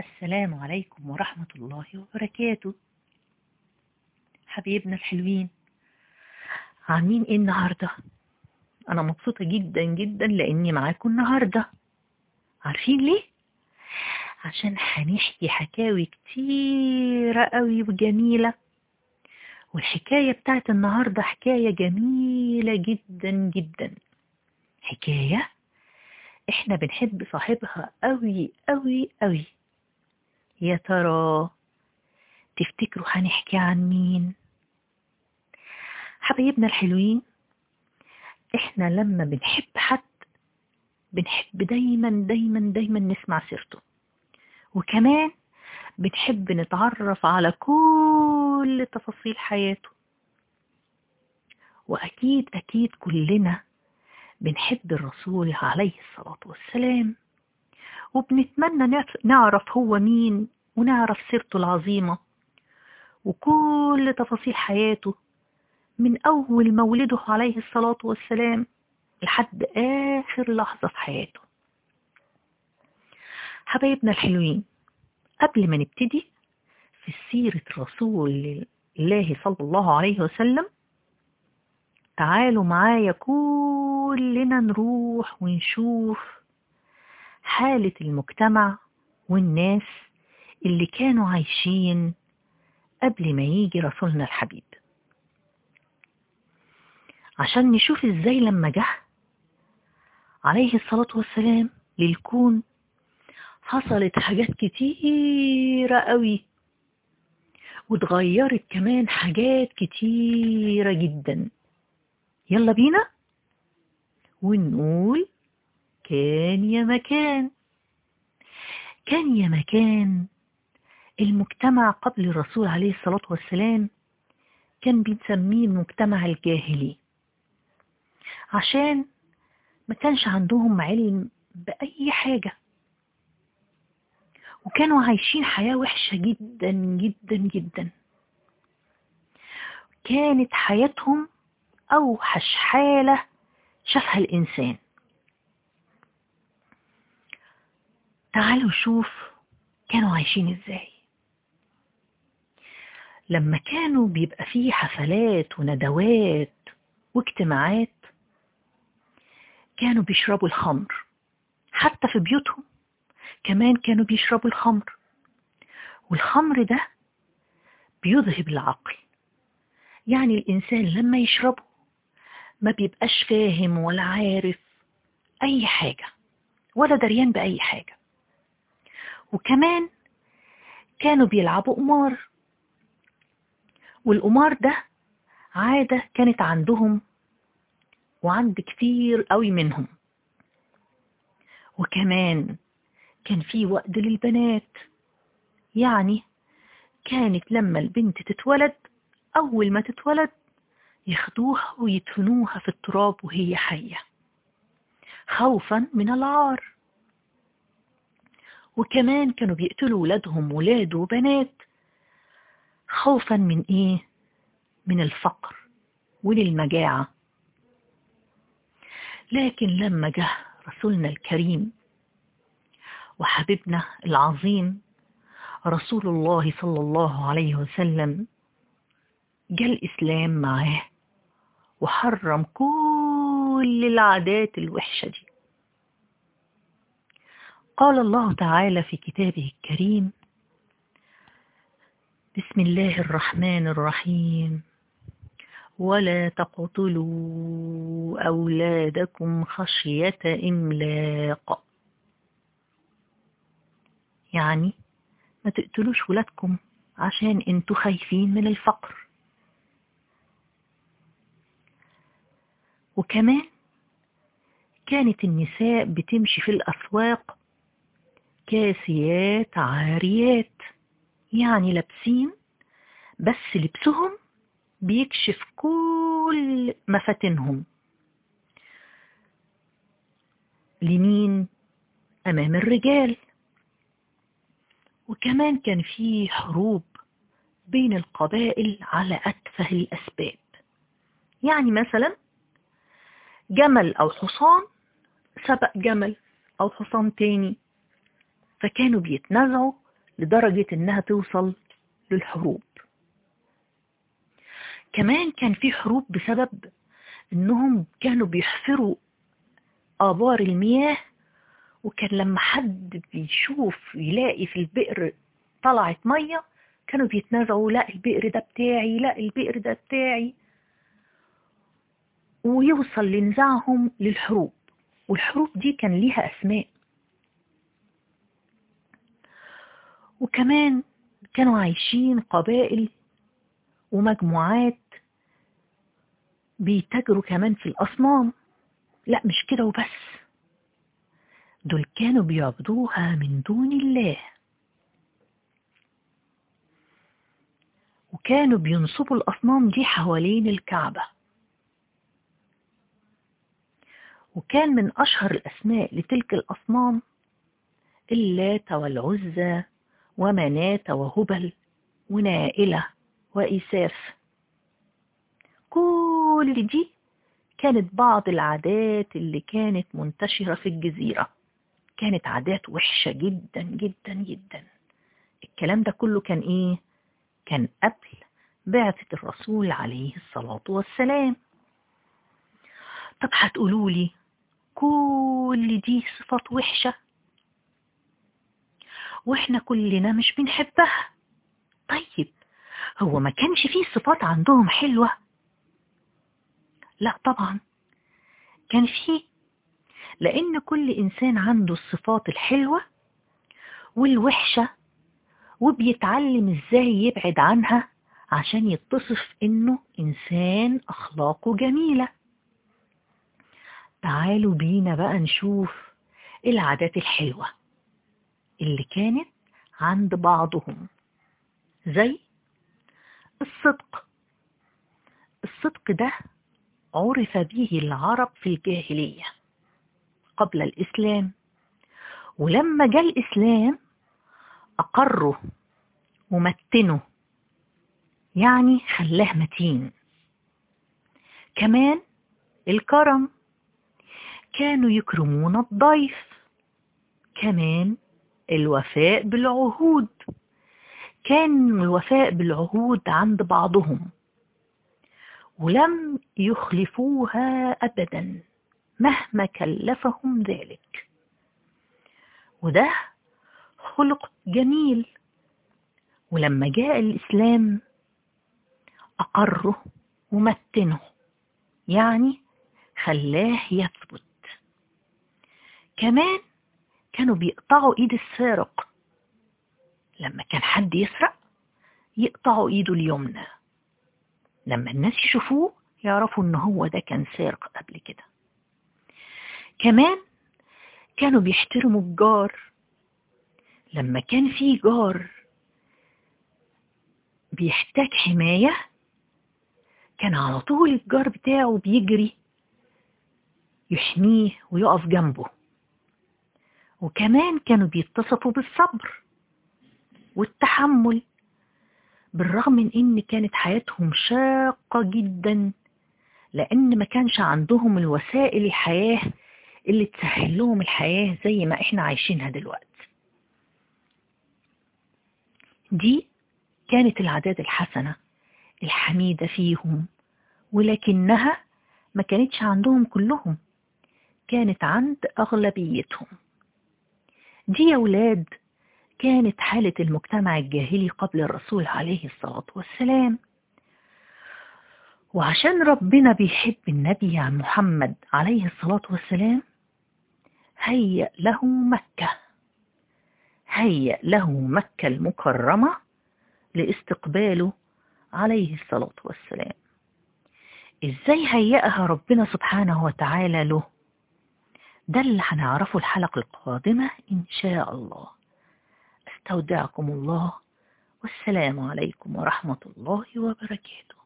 السلام عليكم ورحمة الله وبركاته. حبيبنا الحلوين عاملين إيه النهاردة؟ أنا مبسوطة جدا جدا لأني معاكم النهاردة. عارفين ليه؟ عشان هنحكي حكاوي كتيرة قوي وجميلة. والحكاية بتاعت النهاردة حكاية جميلة جدا جدا. حكاية إحنا بنحب صاحبها قوي قوي قوي. يا ترى تفتكروا هنحكي عن مين؟ حبايبنا الحلوين إحنا لما بنحب حد بنحب دايما دايما دايما نسمع سيرته. وكمان بنحب نتعرف على كل تفاصيل حياته. وأكيد أكيد كلنا بنحب الرسول عليه الصلاة والسلام. وبنتمنى نعرف هو مين ونعرف سيرته العظيمة. وكل تفاصيل حياته من أول مولده عليه الصلاة والسلام لحد آخر لحظة في حياته. حبايبنا الحلوين قبل ما نبتدي في سيرة رسول الله صلى الله عليه وسلم تعالوا معايا كلنا نروح ونشوف حالة المجتمع والناس اللي كانوا عايشين قبل ما يجي رسولنا الحبيب. عشان نشوف إزاي لما جه عليه الصلاة والسلام للكون حصلت حاجات كتيرة قوي واتغيرت كمان حاجات كتيرة جدا. يلا بينا ونقول كان يا مكان. كان يا مكان. المجتمع قبل الرسول عليه الصلاة والسلام كان بنسميه المجتمع الجاهلي. عشان ما كانش عندهم علم بأي حاجة. وكانوا عايشين حياة وحشة جدا جدا جدا. كانت حياتهم أوحش حالة شافها الإنسان. تعالوا شوف كانوا عايشين إزاي. لما كانوا بيبقى فيه حفلات وندوات واجتماعات كانوا بيشربوا الخمر. حتى في بيوتهم كمان كانوا بيشربوا الخمر. والخمر ده بيذهب العقل. يعني الإنسان لما يشربه ما بيبقاش فاهم ولا عارف أي حاجة ولا دريان بأي حاجة. وكمان كانوا بيلعبوا قمار. والقمار ده عادة كانت عندهم وعند كتير قوي منهم. وكمان كان في وقت للبنات. يعني كانت لما البنت تتولد أول ما تتولد ياخدوها ويدفنوها في التراب وهي حية خوفا من العار. وكمان كانوا بيقتلوا ولادهم ولاد وبنات. خوفا من إيه؟ من الفقر وللمجاعة. لكن لما جه رسولنا الكريم وحبيبنا العظيم رسول الله صلى الله عليه وسلم جاء الإسلام معاه وحرم كل العادات الوحشة دي. قال الله تعالى في كتابه الكريم بسم الله الرحمن الرحيم. ولا تقتلوا أولادكم خشية إملاق. يعني ما تقتلوش ولادكم عشان أنتوا خايفين من الفقر. وكمان كانت النساء بتمشي في الأسواق كاسيات عاريات. يعني لابسين بس لبسهم بيكشف كل مفاتنهم. لمين؟ أمام الرجال. وكمان كان في حروب بين القبائل على أتفه الأسباب. يعني مثلا جمل أو حصان سبق جمل أو حصان تاني. فكانوا بيتنازعوا لدرجة إنها توصل للحروب. كمان كان في حروب بسبب إنهم كانوا بيحفروا آبار المياه وكان لما حد بيشوف يلاقي في البئر طلعت مية كانوا بيتنازعوا لا البئر ده بتاعي لا البئر ده بتاعي ويوصل لنزاعهم للحروب. والحروب دي كان ليها أسماء. وكمان كانوا عايشين قبائل ومجموعات بيتاجروا كمان في الأصنام. لا مش كده وبس. دول كانوا بيعبدوها من دون الله. وكانوا بينصبوا الأصنام دي حوالين الكعبة. وكان من أشهر الأسماء لتلك الأصنام اللات والعزى. ومناة وهبل ونائلة وإساف كل دي كانت بعض العادات اللي كانت منتشرة في الجزيرة. كانت عادات وحشة جدا جدا جدا. الكلام ده كله كان إيه؟ كان قبل بعثة الرسول عليه الصلاة والسلام. طب هتقولوا لي كل دي صفات وحشة؟ وإحنا كلنا مش بنحبها. طيب هو ما كانش فيه صفات عندهم حلوة؟ لا طبعا. كان فيه لأن كل إنسان عنده الصفات الحلوة والوحشة وبيتعلم إزاي يبعد عنها عشان يتصف إنه إنسان أخلاقه جميلة. تعالوا بينا بقى نشوف العادات الحلوة. اللي كانت عند بعضهم زي الصدق. الصدق ده عرف به العرب في الجاهلية قبل الإسلام ولما جاء الإسلام أقره ومتنه يعني خلاه متين. كمان الكرم كانوا يكرمون الضيف كمان الوفاء بالعهود. كان الوفاء بالعهود عند بعضهم ولم يخلفوها أبدا مهما كلفهم ذلك. وده خلق جميل. ولما جاء الإسلام أقره ومتنه يعني خلاه يثبت. كمان كانوا بيقطعوا إيد السارق. لما كان حد يسرق يقطعوا إيده اليمنى. لما الناس يشوفوه يعرفوا إن هو ده كان سارق قبل كده. كمان كانوا بيحترموا الجار. لما كان في جار بيحتاج حماية كان على طول الجار بتاعه بيجري يحميه ويقف جنبه. وكمان كانوا بيتصفوا بالصبر والتحمل بالرغم من إن كانت حياتهم شاقة جدا لأن ما كانش عندهم الوسائل الحياة اللي تسهل لهم الحياة زي ما إحنا عايشينها دلوقتي. دي كانت العادات الحسنة الحميدة فيهم ولكنها ما كانتش عندهم كلهم كانت عند أغلبيتهم. دي يا ولاد كانت حالة المجتمع الجاهلي قبل الرسول عليه الصلاة والسلام. وعشان ربنا بيحب النبي عن محمد عليه الصلاة والسلام هيأ له مكة. هيأ له مكة المكرمة لاستقباله عليه الصلاة والسلام. إزاي هيأها ربنا سبحانه وتعالى له؟ ده اللي هنعرفه الحلقة القادمة إن شاء الله. أستودعكم الله والسلام عليكم ورحمة الله وبركاته.